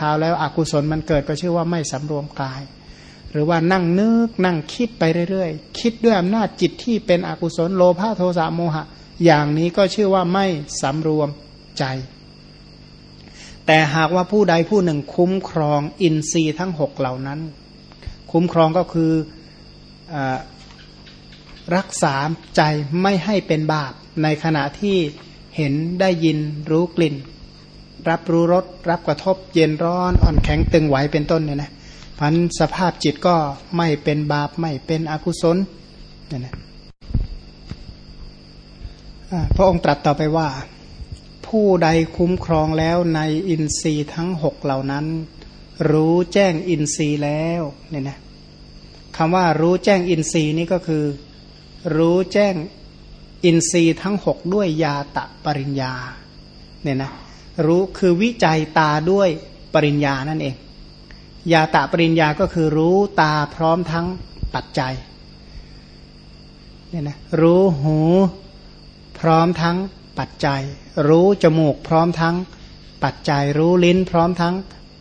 คราวแล้วอกุศลมันเกิดก็ชื่อว่าไม่สำรวมกาย หรือว่านั่งนึกนั่งคิดไปเรื่อยๆ คิดด้วยอำนาจจิตที่เป็นอกุศลโลภะโทสะโมหะ อย่างนี้ก็ชื่อว่าไม่สำรวมใจ แต่หากว่าผู้ใดผู้หนึ่งคุ้มครองอินทรีย์ทั้งหกเหล่านั้น คุ้มครองก็คืออรักษาใจไม่ให้เป็นบาปในขณะที่เห็นได้ยินรู้กลิ่น รับรู้รสรับกระทบเย็นร้อนอ่อนแข็งตึงไหวเป็นต้นเนี่ยนะพันสภาพจิตก็ไม่เป็นบาปไม่เป็นอกุศลเนี่ยนะพระองค์ตรัสต่อไปว่า ผู้ใดคุ้มครองแล้วในอินทรีย์ทั้งหกเหล่านั้น รู้แจ้งอินทรีย์แล้วเนี่ยนะคำว่ารู้แจ้งอินทรีย์นี่ก็คือ รู้แจ้งอินทรีย์ทั้งหกด้วยยาตะปริญญาเนี่ยนะ รู้คือวิจัยตาด้วยปริญญานั่นเอง ยาตะปริญญาก็คือรู้ตาพร้อมทั้งปัจจัยเนี่ยนะรู้หูพร้อมทั้งปัจจัย รู้จมูกพร้อมทั้งปัจจัย รู้ลิ้นพร้อมทั้ง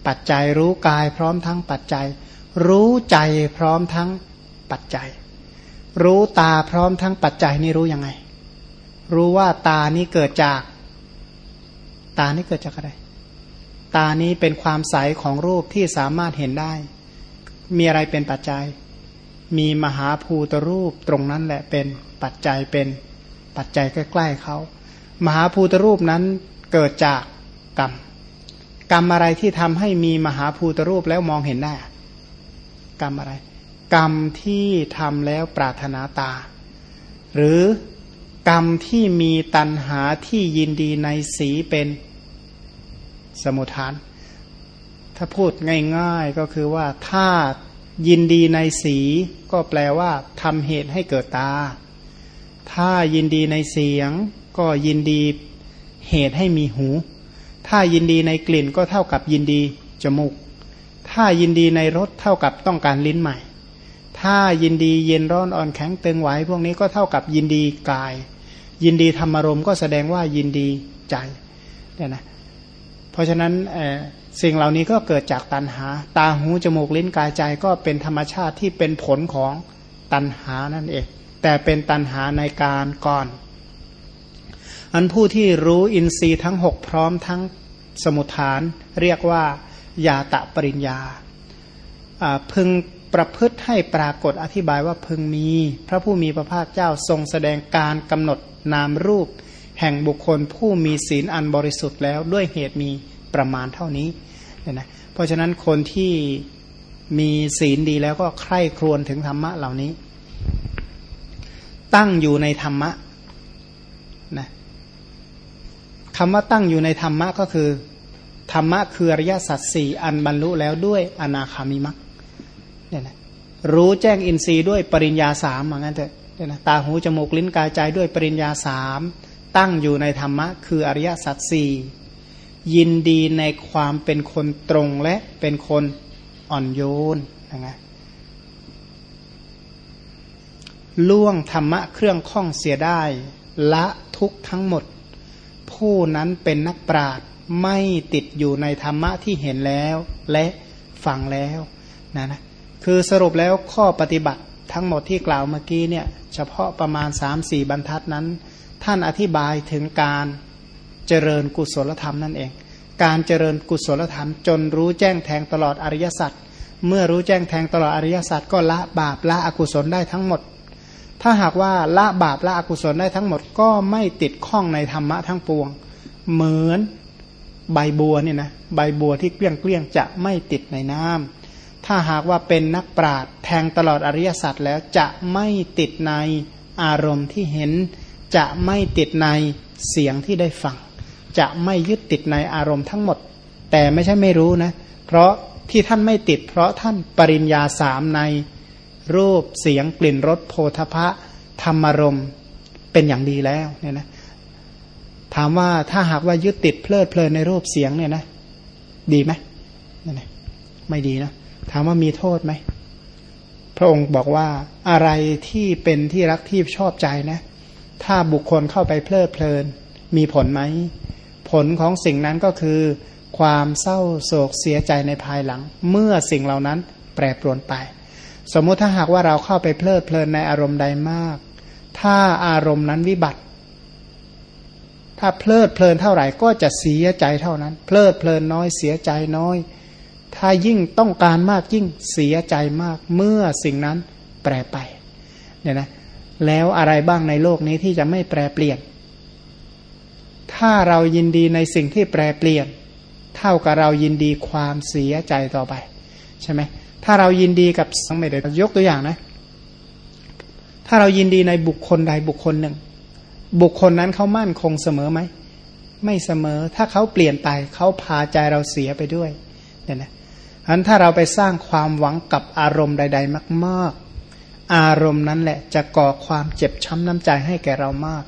ปัจจัย รู้กายพร้อมทั้งปัจจัย รู้ใจพร้อมทั้งปัจจัย รู้ตาพร้อมทั้งปัจจัยนี่รู้ยังไง รู้ว่าตานี้เกิดจาก ตานี้เกิดจากอะไร ตานี้เป็นความใสของรูปที่สามารถเห็นได้ มีอะไรเป็นปัจจัย มีมหาภูตรูปตรงนั้นแหละเป็นปัจจัยเป็นปัจจัยใกล้ๆเขามหาภูตรูปนั้นเกิดจากกรรม กรรมอะไรที่ทำให้มีมหาภูตรูปแล้วมองเห็นได้กรรมอะไร กรรมที่ทำแล้วปรารถนาตา หรือกรรมที่มีตัณหาที่ยินดีในสีเป็น สมุทฐาน ถ้าพูดง่ายๆก็คือว่าถ้ายินดีในสีก็แปลว่าทำเหตุให้เกิดตา ถ้ายินดีในเสียง ก็ยินดีเหตุให้มีหู ถ้ายินดีในกลิ่นก็เท่ากับยินดีจมูก ถ้ายินดีในรสเท่ากับต้องการลิ้นใหม่ ถ้ายินดีเย็นร้อนอ่อนแข็งตึงไหวพวกนี้ก็เท่ากับยินดีกาย ยินดีธรรมารมก็แสดงว่ายินดีใจเนี่ยนะ ราะฉะนั้นสิ่งเหล่านี้ก็เกิดจากตัณหา ตาหูจมูกลิ้นกายใจก็เป็นธรรมชาติที่เป็นผลของตัณหานั่นเอง แต่เป็นตัณหาในการก่อน อันผู้ที่รู้อินทรีย์ทั้งหกพร้อมทั้งสมุทฐาน เรียกว่ายาตะปริญญาพึงประพฤติให้ปรากฏอธิบายว่าพึงมี พระผู้มีพระภาคเจ้าทรงแสดงการกำหนดนามรูป แห่งบุคคลผู้มีศีลอันบริสุทธิ์แล้วด้วยเหตุมีประมาณเท่านี้เนี่ยนะเพราะฉะนั้นคนที่มีศีลดีแล้วก็ใคร่ครวญถึงธรรมะเหล่านี้ ตั้งอยู่ในธรรมะนะคำว่าตั้งอยู่ในธรรมะก็คือ ธรรมะคืออริยสัจสี่อันบรรลุแล้วด้วยอนาคามิมักเนี่ยนะรู้แจ้งอินทรีย์ด้วยปริญญาสามเหมือนกันเถอะเนี่ยนะตาหูจมูกลิ้นกายใจด้วยปริญญาสาม ตั้งอยู่ในธรรมะ คืออริยสัจสี่ยินดีในความเป็นคนตรงและเป็นคนอ่อนโยนนะไงล่วงธรรมะเครื่องข้องเสียได้ ละทุกทั้งหมด ผู้นั้นเป็นนักปราดไม่ติดอยู่ในธรรมะที่เห็นแล้วและฟังแล้วนะนะคือสรุปแล้วข้อปฏิบัติทั้งหมดที่กล่าวเมื่อกี้เนี่ย เฉพาะประมาณ 3 4 บรรทัดนั้น ท่านอธิบายถึงการเจริญกุศลธรรมนั่นเอง การเจริญกุศลธรรม จนรู้แจ้งแทงตลอดอริยสัจเมื่อรู้แจ้งแทงตลอดอริยสัจก็ละบาปละอกุศลได้ทั้งหมด ถ้าหากว่าละบาปละอกุศลได้ทั้งหมด ก็ไม่ติดข้องในธรรมะทั้งปวง เหมือนใบบัวเนี่ยนะใบบัวที่เกลี้ยงเกลี้ยงจะไม่ติดในน้ำถ้าหากว่าเป็นนักปราดแทงตลอดอริยสัจแล้วจะไม่ติดในอารมณ์ที่เห็น จะไม่ติดในเสียงที่ได้ฟัง จะไม่ยึดติดในอารมณ์ทั้งหมด แต่ไม่ใช่ไม่รู้นะ เพราะที่ท่านไม่ติด เพราะท่านปริญญาสามในรูปเสียงกลิ่นรสโพธพะธรรมรมเป็นอย่างดีแล้วเนี่ยนะถามว่าถ้าหากว่ายึดติดเพลิดเพลินในรูปเสียงเนี่ยนะดีไหมนี่ไม่ดีนะถามว่ามีโทษไหมพระองค์บอกว่าอะไรที่เป็นที่รักที่ชอบใจนะ ถ้าบุคคลเข้าไปเพลิดเพลิน มีผลไหม ผลของสิ่งนั้นก็คือ ความเศร้าโศกเสียใจในภายหลัง เมื่อสิ่งเหล่านั้นแปรปรวนไป สมมุติถ้าหากว่าเราเข้าไปเพลิดเพลินในอารมณ์ใดมาก ถ้าอารมณ์นั้นวิบัติ ถ้าเพลิดเพลินเท่าไหร่ก็จะเสียใจเท่านั้น เพลิดเพลินน้อยเสียใจน้อย ถ้ายิ่งต้องการมากยิ่งเสียใจมาก เมื่อสิ่งนั้นแปรไปเนี่ยนะ แล้วอะไรบ้างในโลกนี้ที่จะไม่แปรเปลี่ยน ถ้าเรายินดีในสิ่งที่แปรเปลี่ยน เท่ากับเรายินดีความเสียใจต่อไป ใช่ไหม ถ้าเรายินดีกับสังไม่ได้ยกตัวอย่างนะ ถ้าเรายินดีในบุคคลใดบุคคลหนึ่ง บุคคลนั้นเขามั่นคงเสมอไหม ไม่เสมอ ถ้าเขาเปลี่ยนไปเขาพาใจเราเสียไปด้วย เนี่ยนะอันถ้าเราไปสร้างความหวังกับอารมณ์ใด ๆ มาก ๆ อารมณ์นั้นแหละจะก่อความเจ็บช้ำน้ำใจให้แก่เรามาก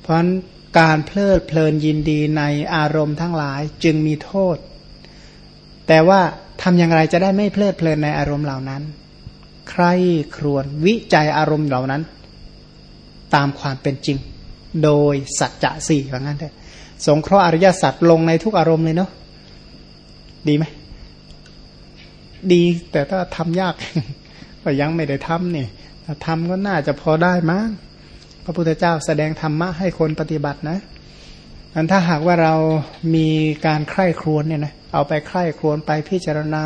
เพราะะนั้นการเพลิดเพลินยินดีในอารมณ์ทั้งหลายจึงมีโทษ แต่ว่าทำอย่างไรจะได้ไม่เพลิดเพลินในอารมณ์เหล่านั้น ใครครวนวิจัยอารมณ์เหล่านั้น ตามความเป็นจริง โดยสัจจะสี่ว่างั้นเถอะสงเคราะห์อริยสัจลงในทุกอารมณ์เลยเนาะดีไหม ดีแต่ถ้าทำยาก ก็ยังไม่ได้ทำนี่ถ้าทำก็น่าจะพอได้มั้งพระพุทธเจ้าแสดงธรรมะให้คนปฏิบัตินะอันถ้าหากว่าเรามีการใคร่ครวญเนี่ยนะเอาไปใคร่ครวญไปพิจารณา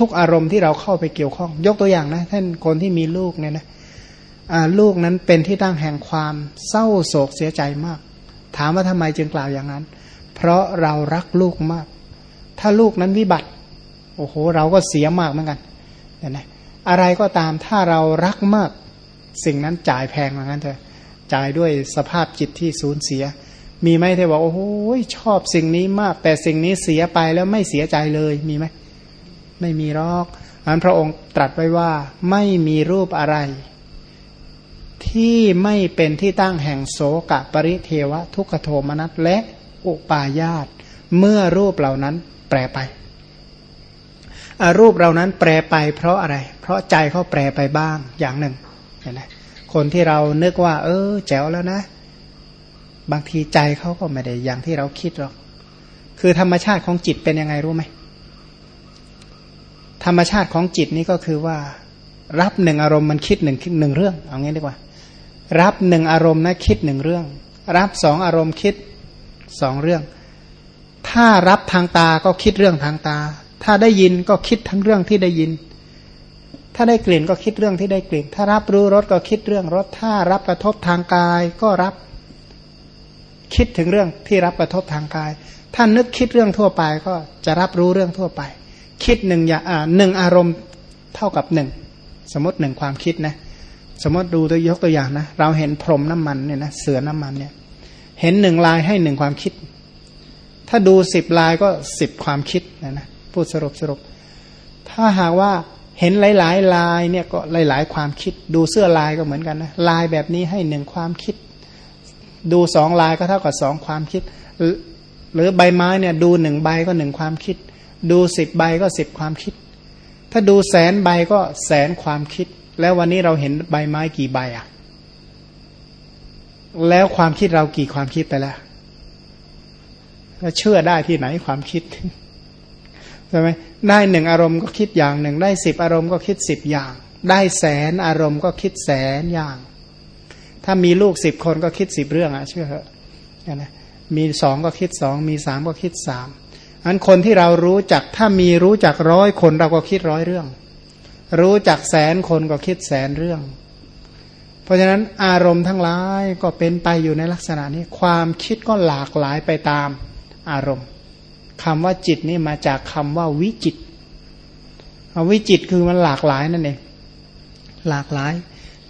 ทุกๆ อารมณ์ที่เราเข้าไปเกี่ยวข้อง ยกตัวอย่างนะท่านคนที่มีลูกเนี่ยนะลูกนั้นเป็นที่ตั้งแห่งความเศร้าโศกเสียใจมาก ถามว่าทำไมจึงกล่าวอย่างนั้น เพราะเรารักลูกมาก ถ้าลูกนั้นวิบัติ โอ้โห เราก็เสียมากเหมือนกันเห็นไหม อะไรก็ตามถ้าเรารักมาก สิ่งนั้นจ่ายแพงเหมือนกันเถอะจ่ายด้วยสภาพจิตที่สูญเสีย มีไหมที่บอกโอ้โหชอบสิ่งนี้มาก แต่สิ่งนี้เสียไปแล้วไม่เสียใจเลยมีไหมไม่มีรอกอันพระองค์ตรัสไว้ว่าไม่มีรูปอะไร ที่ไม่เป็นที่ตั้งแห่งโสกะปริเทวะ ทุกขโทมนัสและอุปาญาตเมื่อรูปเหล่านั้นแปรไป รูปเรานั้นแปรไปเพราะอะไร เพราะใจเขาแปรไปบ้างอย่างหนึ่งเห็นไหมคนที่เรานึกว่า เออ แจ๋วแล้วนะ บางทีใจเขาก็ไม่ได้อย่างที่เราคิดหรอก คือธรรมชาติของจิตเป็นยังไงรู้ไหมธรรมชาติของจิตนี่ก็คือว่า รับหนึ่งอารมณ์มันคิดหนึ่งหนึ่งเรื่อง เอางี้ดีกว่า รับหนึ่งอารมณ์นะคิดหนึ่งเรื่อง รับสองอารมณ์คิดสองเรื่อง ถ้ารับทางตาก็คิดเรื่องทางตา ถ้าได้ยินก็คิดทั้งเรื่องที่ได้ยิน ถ้าได้กลิ่นก็คิดเรื่องที่ได้กลิ่น ถ้ารับรู้รสก็คิดเรื่องรส ถ้ารับกระทบทางกายก็รับคิดถึงเรื่องที่รับกระทบทางกาย ถ้านึกคิดเรื่องทั่วไปก็จะรับรู้เรื่องทั่วไป คิดหนึ่งอย่างหนึ่งอารมณ์เท่ากับหนึ่งสมมติหนึ่งความคิดนะ สมมติดูตัวยกตัวอย่างนะ เราเห็นพรมน้ำมันเนี่ยนะเสือน้ำมันเนี่ย เห็นหนึ่งลายให้หนึ่งความคิด ถ้าดูสิบลายก็สิบความคิดนะนะ พูดสรุปสรุป ถ้าหากว่าเห็นหลาย ๆ ลายเนี่ยก็หลาย ๆ ความคิด ดูเสื้อลายก็เหมือนกันนะลายแบบนี้ให้หนึ่งความคิด ดูสองลายก็เท่ากับสองความคิด หรือใบไม้เนี่ยดูหนึ่งใบก็หนึ่งความคิด ดูสิบใบก็สิบความคิด ถ้าดูแสนใบก็แสนความคิด แล้ววันนี้เราเห็นใบไม้กี่ใบอะ แล้วความคิดเรากี่ความคิดไปแล้วเชื่อได้ที่ไหนความคิด ใช่ไหมได้หนึ่งอารมณ์ก็คิดอย่างหนึ่ง ได้สิบอารมณ์ก็คิดสิบอย่าง ได้แสนอารมณ์ก็คิดแสนอย่าง ถ้ามีลูกสิบคนก็คิดสิบเรื่องอะเชื่อเหอะนะมีสองก็คิดสองมีสามก็คิดสามอันคนที่เรารู้จักถ้ามีรู้จักร้อยคนเราก็คิดร้อยเรื่อง รู้จักแสนคนก็คิดแสนเรื่อง เพราะฉะนั้นอารมณ์ทั้งหลายก็เป็นไปอยู่ในลักษณะนี้ความคิดก็หลากหลายไปตามอารมณ์ คำว่าจิตนี่มาจากคำว่าวิจิตวิจิตคือมันหลากหลายนั่นเองหลากหลาย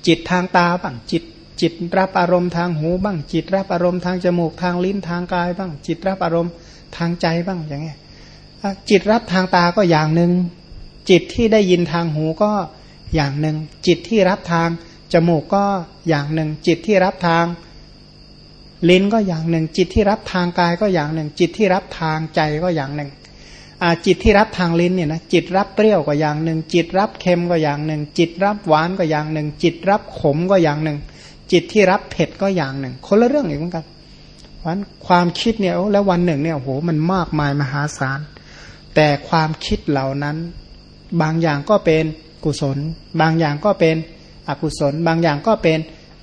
จิตทางตาบ้างจิต จิตรับอารมณ์ทางหูบ้าง จิตรับอารมณ์ทางจมูกทางลิ้นทางกายบ้าง จิตรับอารมณ์ทางใจบ้างอย่างเงี้ยจิตรับทางตาก็อย่างหนึ่งจิตที่ได้ยินทางหูก็อย่างหนึ่งจิตที่รับทางจมูกก็อย่างหนึ่งจิตที่รับทาง ลิ้นก็อย่างหนึ่ง จิตที่รับทางกายก็อย่างหนึ่ง จิตที่รับทางใจก็อย่างหนึ่งจิตที่รับทางลิ้นเนี่ยนะจิตรับเปรี้ยวก็อย่างหนึ่ง จิตรับเค็มก็อย่างหนึ่ง จิตรับหวานก็อย่างหนึ่ง จิตรับขมก็อย่างหนึ่ง จิตที่รับเผ็ดก็อย่างหนึ่ง คนละเรื่องอีกเหมือนกันวันความคิดเนี่ยแล้ววันหนึ่งเนี่ยโหมันมากมายมหาศาล แต่ความคิดเหล่านั้น บางอย่างก็เป็นกุศล บางอย่างก็เป็นอกุศล บางอย่างก็เป็น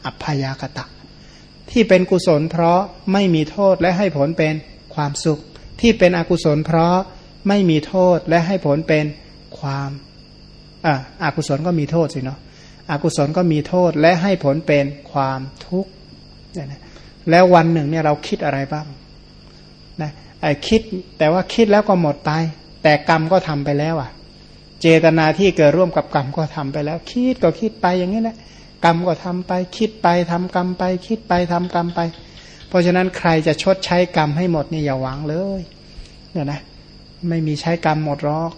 อัพยากตะ ที่เป็นกุศลเพราะไม่มีโทษและให้ผลเป็นความสุข ที่เป็นอกุศลเพราะไม่มีโทษและให้ผลเป็นความอ่าอากุศลก็มีโทษสิเนาะอกุศลก็มีโทษและให้ผลเป็นความทุกข์แล้ววันหนึ่งเนี่ยเราคิดอะไรบ้างนะไอ้คิดแต่ว่าคิดแล้วก็หมดไป แต่กรรมก็ทำไปแล้วอะ เจตนาที่เกิดร่วมกับกรรมก็ทำไปแล้ว คิดก็คิดไปอย่างนี้แหละ กรรมก็ทำไป คิดไปทำกรรมไป คิดไปทำกรรมไป เพราะฉะนั้นใครจะชดใช้กรรมให้หมดนี่อย่าหวังเลยเนี่ยนะไม่มีใช้กรรมหมดหรอก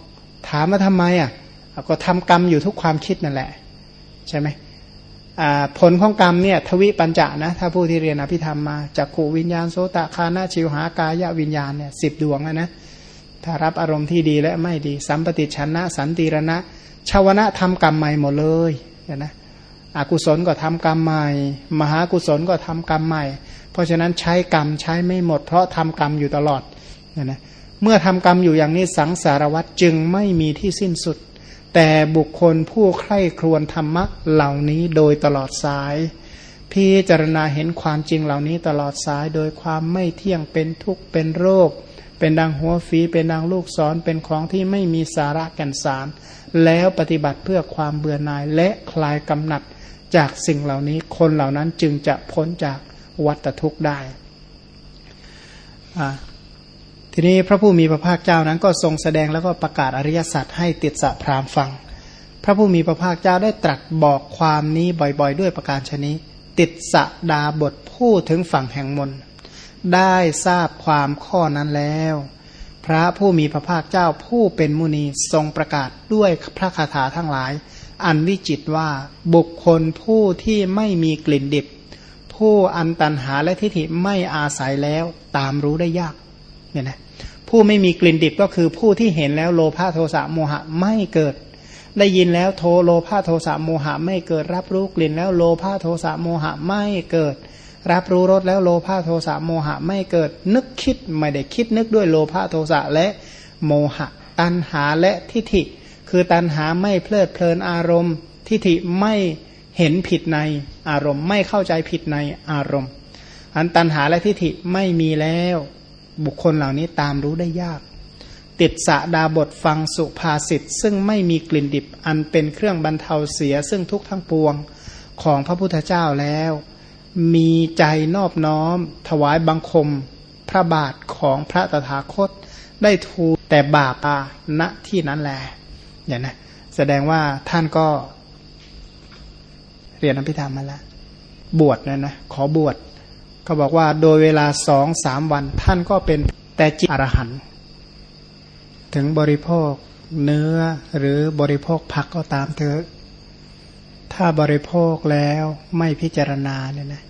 ถามมาทำไมอะก็ทำกรรมอยู่ทุกความคิดนั่นแหละ ใช่ไหมผลของกรรมเนี่ยทวิปัญจะนะถ้าผู้ที่เรียนอภิธรรมมาจากขูวิญญาณโสตคานาชิวหากายวิญญาณเนี่ยสิบดวงนะนะถ้ารับอารมณ์ที่ดีและไม่ดี สัมปติชนะ สันติรณะชาวนะทำกรรมใหม่หมดเลยนะ อกุศลก็ทำกรรมใหม่ มหากุศลก็ทำกรรมใหม่ เพราะฉะนั้นใช้กรรมใช้ไม่หมด เพราะทำกรรมอยู่ตลอดนะนะเมื่อทำกรรมอยู่อย่างนี้สังสารวัตรจึงไม่มีที่สิ้นสุด แต่บุคคลผู้ใคร่ครวญธรรมะเหล่านี้โดยตลอดสาย พิจารณาเห็นความจริงเหล่านี้ตลอดสายโดยความไม่เที่ยงเป็นทุกข์เป็นโรค เป็นดังหัวฝีเป็นดังลูกศรเป็นของที่ไม่มีสาระแก่นสาร แล้วปฏิบัติเพื่อความเบื่อหน่ายและคลายกำหนัด จากสิ่งเหล่านี้คนเหล่านั้นจึงจะพ้นจากวัฏทุกข์ได้ ทีนี้พระผู้มีพระภาคเจ้านั้นก็ทรงแสดงแล้วก็ประกาศอริยสัจให้ติดสะพรามฟัง พระผู้มีพระภาคเจ้าได้ตรัสบอกความนี้บ่อยๆ ด้วยประการชนิดติดสะดาบทพูดถึงฝั่งแห่งมน ได้ทราบความข้อนั้นแล้ว พระผู้มีพระภาคเจ้าผู้เป็นมุนีทรงประกาศด้วยพระคาถาทั้งหลาย อันวิจิตว่าบุคคลผู้ที่ไม่มีกลิ่นดิบ ผู้อันตันหาและทิฏฐิไม่อาศัยแล้วตามรู้ได้ยากเนี่ยนะผู้ไม่มีกลิ่นดิบก็คือผู้ที่เห็นแล้วโลภะโทสะโมหะไม่เกิด ได้ยินแล้วโทโลภะโทสะโมหะไม่เกิด รับรู้กลิ่นแล้วโลภะโทสะโมหะไม่เกิด รับรู้รสแล้วโลภะโทสะโมหะไม่เกิด นึกคิดไม่ได้คิดนึกด้วยโลภะโทสะและโมหะ ตัณหาและทิฏฐิ คือตัณหาไม่เพลิดเพลินอารมณ์ ทิฏฐิไม่เห็นผิดในอารมณ์ ไม่เข้าใจผิดในอารมณ์ อันตัณหาและทิฏฐิไม่มีแล้ว บุคคลเหล่านี้ตามรู้ได้ยาก ติดสะดาบทฟังสุภาษิตซึ่งไม่มีกลิ่นดิบอันเป็นเครื่องบรรเทาเสียซึ่งทุกทั้งปวงของพระพุทธเจ้าแล้ว มีใจนอบน้อม ถวายบังคม พระบาทของพระตถาคตได้ทูแต่บาปาณที่นั้นแหละ อย่างนะแสดงว่าท่านก็เรียนอภิธรรมมาแล้วบวชนะนะขอบวชเขาบอกว่าโดยเวลาสองสามวัน ท่านก็เป็นแต่จิตอรหันถึงบริโภคเนื้อหรือบริโภคผักก็ตามเถอะถ้าบริโภคแล้วไม่พิจารณาเนี่ยนะ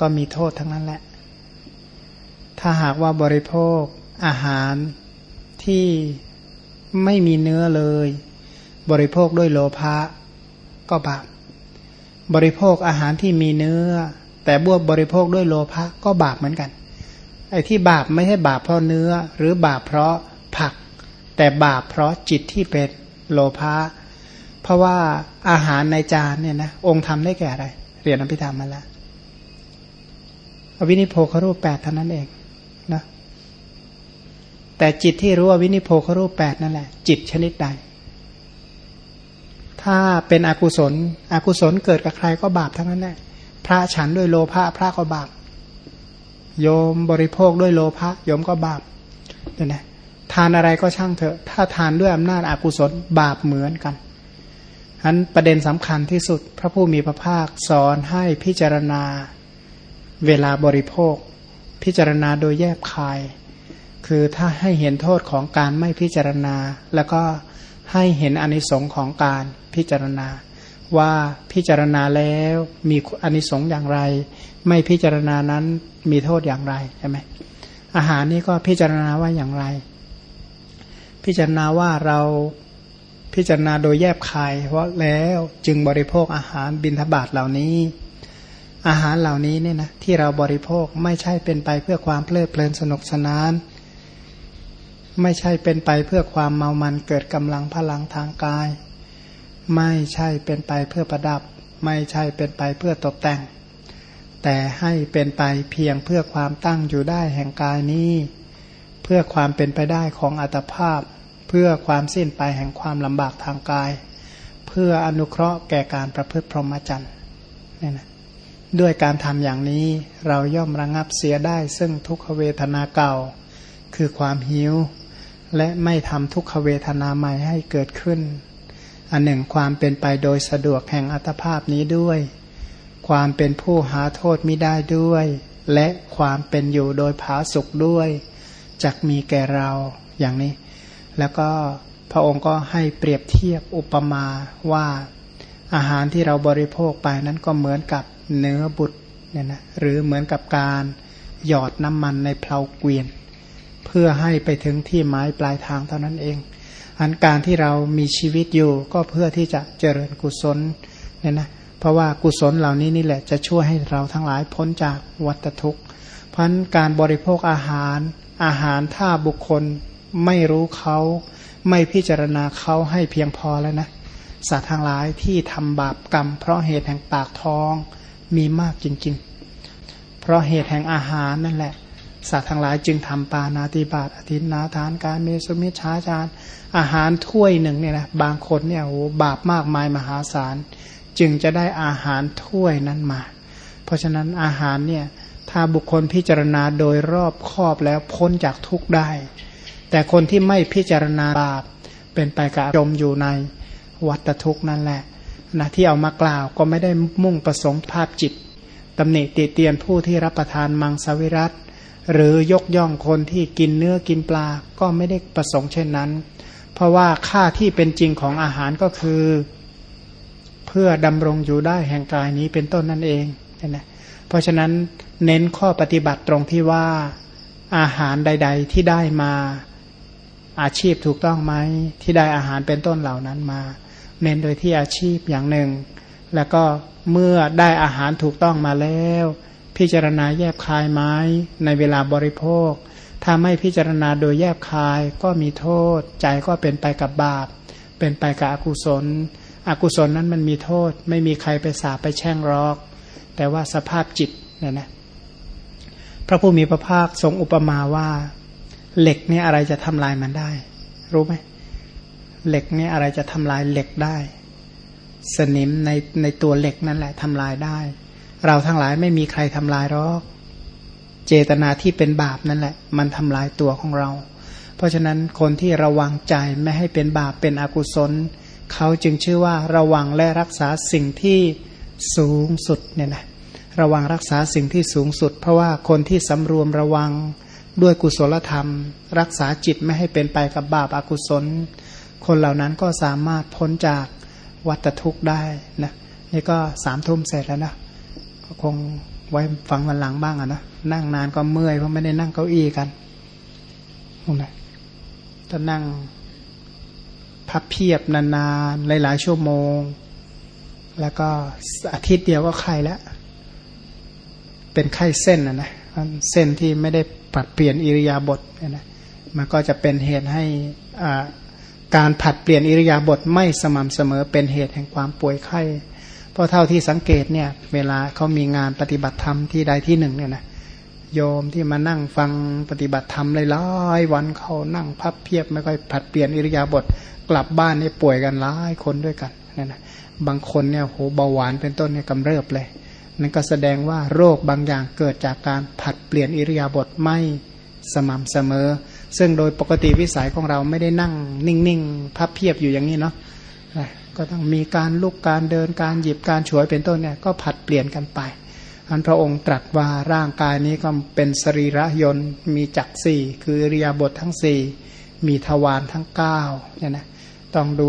ก็มีโทษทั้งนั้นแหละ ถ้าหากว่าบริโภคอาหารที่ ไม่มีเนื้อเลย บริโภคด้วยโลภะก็บาป บริโภคอาหารที่มีเนื้อ แต่บวบบริโภคด้วยโลภะก็บาปเหมือนกัน ไอ้ที่บาปไม่ใช่บาปเพราะเนื้อ หรือบาปเพราะผัก แต่บาปเพราะจิตที่เป็นโลภะเพราะว่าอาหารในจานเนี่ยนะองค์ทำได้แก่อะไร เรียนอภิธรรมมาแล้วอวินิโพครูปแปดเท่านั้นเองนะ แต่จิตที่รู้ว่าวินิโพครูปแปดนั่นแหละ จิตชนิดใด ถ้าเป็นอกุศล อกุศลเกิดกับใครก็บาปทั้งนั้นแหละพระฉันด้วยโลภะพระก็บาป โยมบริโภคด้วยโลภะโยมก็บาปเนี่ยนะทานอะไรก็ช่างเถอะ ถ้าทานด้วยอำนาจอากุศลบาปเหมือนกันฉะนั้นประเด็นสำคัญที่สุดพระผู้มีพระภาคสอนให้พิจารณาเวลาบริโภค พิจารณาโดยแยบคาย คือถ้าให้เห็นโทษของการไม่พิจารณา แล้วก็ให้เห็นอนิสงค์ของการพิจารณา ว่าพิจารณาแล้วมีอนิสงส์อย่างไร ไม่พิจารณานั้นมีโทษอย่างไรใช่ไหมอาหารนี่ก็พิจารณาว่าอย่างไร พิจารณาว่าเราพิจารณาโดยแยบคาย เพราะแล้วจึงบริโภคอาหารบินทบาทเหล่านี้ อาหารเหล่านี้เนี่ยนะที่เราบริโภคไม่ใช่เป็นไปเพื่อความเพลิดเพลินสนุกสนาน ไม่ใช่เป็นไปเพื่อความเมามันเกิดกำลังพลังทางกาย ไม่ใช่เป็นไปเพื่อประดับ ไม่ใช่เป็นไปเพื่อตกแต่ง แต่ให้เป็นไปเพียงเพื่อความตั้งอยู่ได้แห่งกายนี้ เพื่อความเป็นไปได้ของอัตภาพ เพื่อความสิ้นไปแห่งความลำบากทางกาย เพื่ออนุเคราะห์แก่การประพฤติพรหมจรรย์เนี่ยนะด้วยการทำอย่างนี้เราย่อมระงับเสียได้ซึ่งทุกขเวทนาเก่า คือความหิว และไม่ทำทุกขเวทนาใหม่ให้เกิดขึ้น อันหนึ่งความเป็นไปโดยสะดวกแห่งอัตภาพนี้ด้วย ความเป็นผู้หาโทษมิได้ด้วย และความเป็นอยู่โดยผาสุกด้วยจักมีแก่เราอย่างนี้ แล้วก็พระองค์ก็ให้เปรียบเทียบอุปมาว่าอาหารที่เราบริโภคไปนั้นก็เหมือนกับเนื้อบุตรเนี่ยนะหรือเหมือนกับการหยอดน้ำมันในเพลาเกวียน เพื่อให้ไปถึงที่หมายปลายทางเท่านั้นเองอันการที่เรามีชีวิตอยู่ก็เพื่อที่จะเจริญกุศลเนี่ยนะเพราะว่ากุศลเหล่านี้นี่แหละจะช่วยให้เราทั้งหลายพ้นจากวัฏทุกข์ เพราะการบริโภคอาหารอาหารถ้าบุคคลไม่รู้เขาไม่พิจารณาเขาให้เพียงพอแล้วนะสัตว์ทั้งหลายที่ทำบาปกรรม เพราะเหตุแห่งปากท้องมีมากจริง ๆ เพราะเหตุแห่งอาหารนั่นแหละ สัตว์ทั้งหลายจึงทำปานาติบาตอธินนาทานการเมสุมิชาจารอาหารถ้วยหนึ่งเนี่ยนะบางคนเนี่ยโอ้บาปมากมายมหาศาล จึงจะได้อาหารถ้วยนั้นมา เพราะฉะนั้นอาหารเนี่ยถ้าบุคคลพิจารณาโดยรอบครอบแล้วพ้นจากทุกข์ได้ แต่คนที่ไม่พิจารณาบาปเป็นไปกับจมอยู่ในวัฏทุกข์นั่นแหละนะที่เอามากล่าวก็ไม่ได้มุ่งประสงค์ภาพจิตตำหนิติเตียนผู้ที่รับประทานมังสวิรัต หรือยกย่องคนที่กินเนื้อกินปลาก็ไม่ได้ประสงค์เช่นนั้น เพราะว่าค่าที่เป็นจริงของอาหารก็คือ เพื่อดำรงอยู่ได้แห่งกายนี้เป็นต้นนั่นเองนะเพราะฉะนั้นเน้นข้อปฏิบัติตรงที่ว่าอาหารใด ๆ ที่ได้มาอาชีพถูกต้องไหมที่ได้อาหารเป็นต้นเหล่านั้นมา เน้นโดยที่อาชีพอย่างหนึ่ง แล้วก็เมื่อได้อาหารถูกต้องมาแล้ว พิจารณาแยบคายไม้ในเวลาบริโภค ถ้าไม่พิจารณาโดยแยบคายก็มีโทษ ใจก็เป็นไปกับบาป เป็นไปกับอกุศล อกุศลนั้นมันมีโทษ ไม่มีใครไปสาไปแช่งรอก แต่ว่าสภาพจิตเนี่ยนะพระผู้มีพระภาคทรงอุปมาว่า เหล็กนี่อะไรจะทำลายมันได้ รู้ไหมเหล็กเนี่ยอะไรจะทำลายเหล็กได้ สนิมในในตัวเหล็กนั่นแหละทำลายได้ เราทั้งหลายไม่มีใครทำลายหรอกเจตนาที่เป็นบาปนั่นแหละ มันทำลายตัวของเรา เพราะฉะนั้นคนที่ระวังใจไม่ให้เป็นบาปเป็นอกุศล เขาจึงชื่อว่าระวังและรักษาสิ่งที่สูงสุดเนี่ยนะระวังรักษาสิ่งที่สูงสุด เพราะว่าคนที่สำรวมระวังด้วยกุศลธรรม รักษาจิตไม่ให้เป็นไปกับบาปอากุศล คนเหล่านั้นก็สามารถพ้นจากวัฏทุกข์ได้นะนี่ก็สามทุ่มเสร็จแล้วนะ ก็คงไว้ฟังวันหลังบ้างอะนะนั่งนานก็เมื่อยเพราะไม่ได้นั่งเก้าอี้กันนะถ้านั่งพับเพียบนานๆหลายๆชั่วโมง แล้วก็อาทิตย์เดียวก็ไข้แล้วเป็นไข้เส้นนะนะเส้นที่ไม่ได้ปรับเปลี่ยนอิริยาบถนะมันก็จะเป็นเหตุให้อ่าการผัดเปลี่ยนอิริยาบถไม่สม่ำเสมอเป็นเหตุแห่งความป่วยไข้ พราะเท่าที่สังเกตเนี่ยเวลาเขามีงานปฏิบัติธรรมที่ใดที่หนึ่งเนี่ยนะโยมที่มานั่งฟังปฏิบัติธรรมเลยร้อยวันเขานั่งพับเพียบไม่ค่อยผัดเปลี่ยนอิริยาบถกลับบ้านเนี่ยป่วยกันหลายคนด้วยกันนี่ยนะบางคนเนี่ยโหเบาหวานเป็นต้นเนี่ยกำเริบเลยนั่นก็แสดงว่าโรคบางอย่างเกิดจากการผัดเปลี่ยนอิริยาบถไม่สม่ำเสมอ ซึ่งโดยปกติวิสัยของเราไม่ได้นั่งนิ่งๆพับเพียบอยู่อย่างนี้เนาะ ก็ต้องมีการลุกการเดินการหยิบการฉวยเป็นต้นเนี่ยก็ผัดเปลี่ยนกันไปอันพระองค์ตรัสว่าร่างกายนี้ก็เป็นสรีระยนต์มีจักสี่คือเรียบททั้งสี่มีทวารทั้งเก้าเนี่ยนะต้องดู